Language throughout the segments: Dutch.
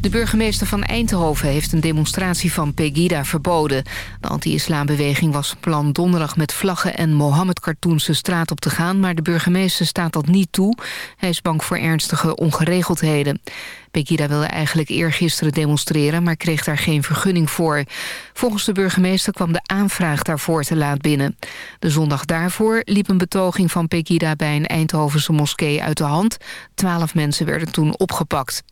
De burgemeester van Eindhoven heeft een demonstratie van Pegida verboden. De anti-islambeweging was plan donderdag met vlaggen en Mohammed-cartoons straat op te gaan... maar de burgemeester staat dat niet toe. Hij is bang voor ernstige ongeregeldheden. Pegida wilde eigenlijk eergisteren demonstreren... maar kreeg daar geen vergunning voor. Volgens de burgemeester kwam de aanvraag daarvoor te laat binnen. De zondag daarvoor liep een betoging van Pegida... bij een Eindhovense moskee uit de hand. Twaalf mensen werden toen opgepakt.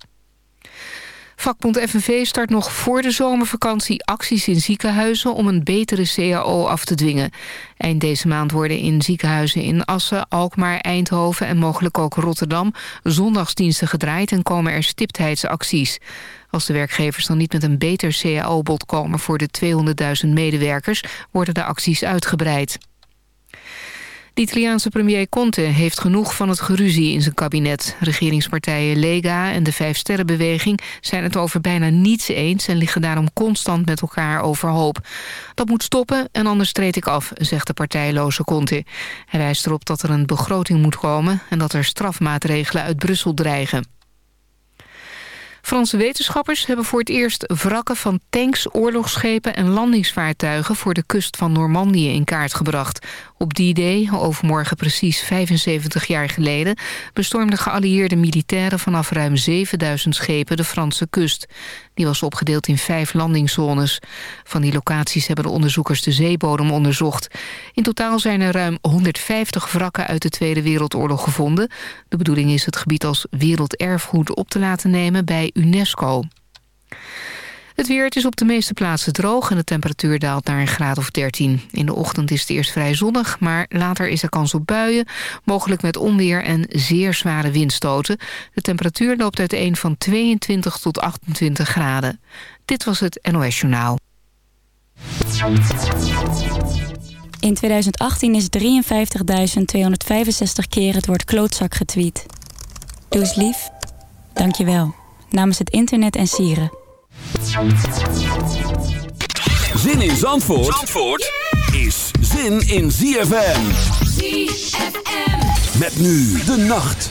Vakbond FNV start nog voor de zomervakantie acties in ziekenhuizen om een betere CAO af te dwingen. Eind deze maand worden in ziekenhuizen in Assen, Alkmaar, Eindhoven en mogelijk ook Rotterdam zondagsdiensten gedraaid en komen er stiptheidsacties. Als de werkgevers dan niet met een beter CAO-bod komen voor de 200.000 medewerkers worden de acties uitgebreid. De Italiaanse premier Conte heeft genoeg van het geruzie in zijn kabinet. Regeringspartijen Lega en de Vijfsterrenbeweging zijn het over bijna niets eens... en liggen daarom constant met elkaar overhoop. Dat moet stoppen en anders treed ik af, zegt de partijloze Conte. Hij wijst erop dat er een begroting moet komen... en dat er strafmaatregelen uit Brussel dreigen. Franse wetenschappers hebben voor het eerst wrakken van tanks, oorlogsschepen en landingsvaartuigen voor de kust van Normandië in kaart gebracht. Op die day, overmorgen precies 75 jaar geleden, bestormden geallieerde militairen vanaf ruim 7000 schepen de Franse kust. Die was opgedeeld in vijf landingszones. Van die locaties hebben de onderzoekers de zeebodem onderzocht. In totaal zijn er ruim 150 wrakken uit de Tweede Wereldoorlog gevonden. De bedoeling is het gebied als werelderfgoed op te laten nemen bij UNESCO. Het weer het is op de meeste plaatsen droog en de temperatuur daalt naar een graad of 13. In de ochtend is het eerst vrij zonnig, maar later is er kans op buien... mogelijk met onweer en zeer zware windstoten. De temperatuur loopt uiteen van 22 tot 28 graden. Dit was het NOS Journaal. In 2018 is 53.265 keer het woord klootzak getweet. Doe eens lief. Dank je wel. Namens het internet en sieren. Zin in Zandvoort, Zandvoort is zin in ZFM. ZFM. Met nu de nacht.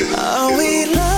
Are we love?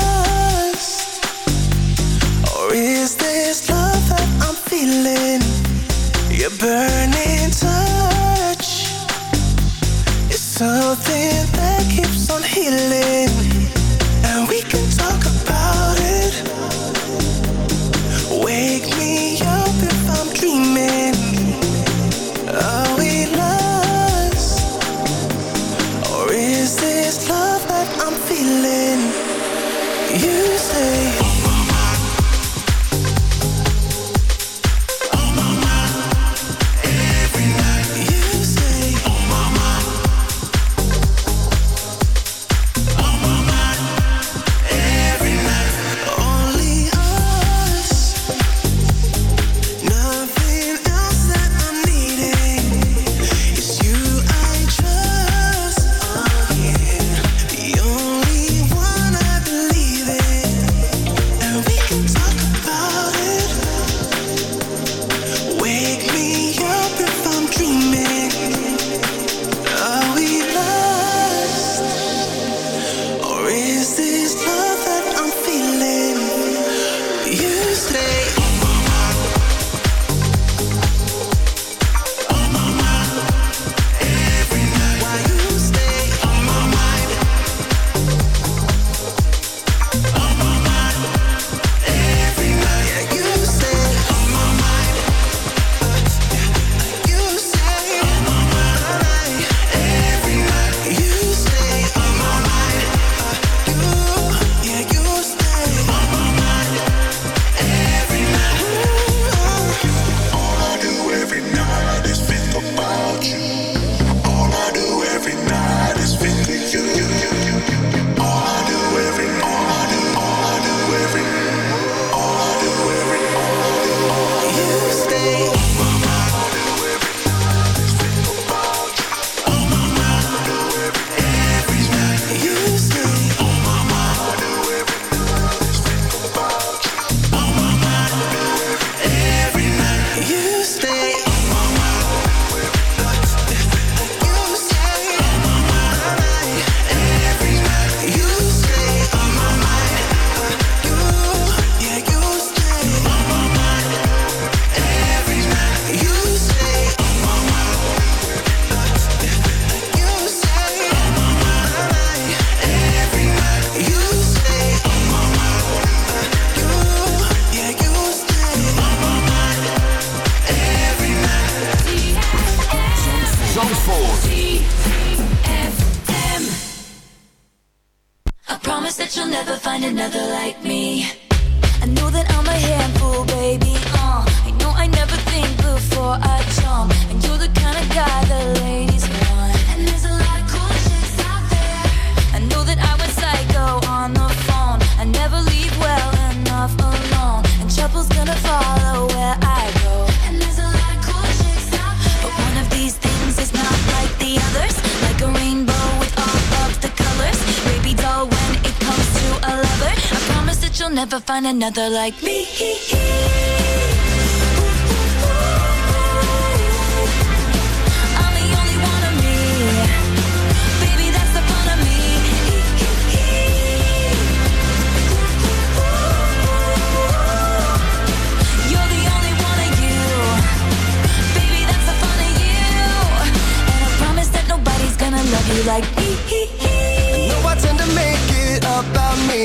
Another like me.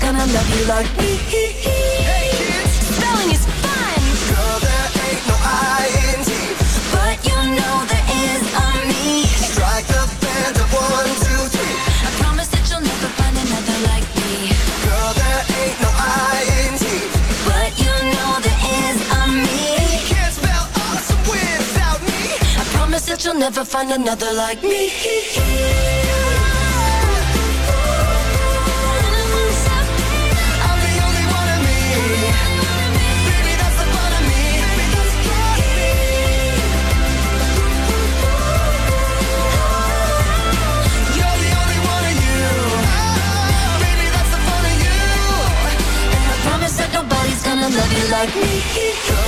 Nobody's gonna love you like me. Hey kids, spelling is fun. Girl, there ain't no INT. But you know there is on me. Strike the band of one, two, three. I promise that you'll never find another like me. Girl, there ain't no INT. But you know there is on me. You can't spell awesome without me. I promise that you'll never find another like me. Love you like me.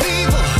people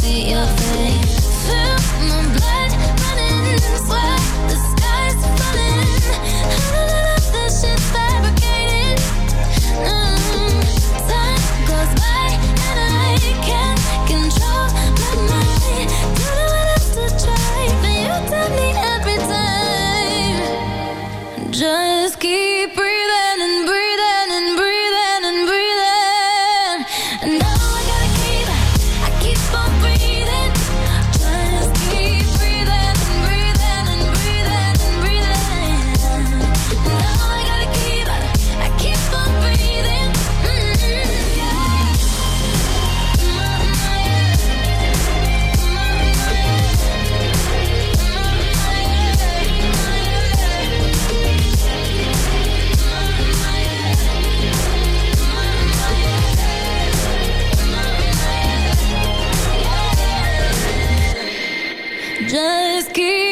see your face. Just keep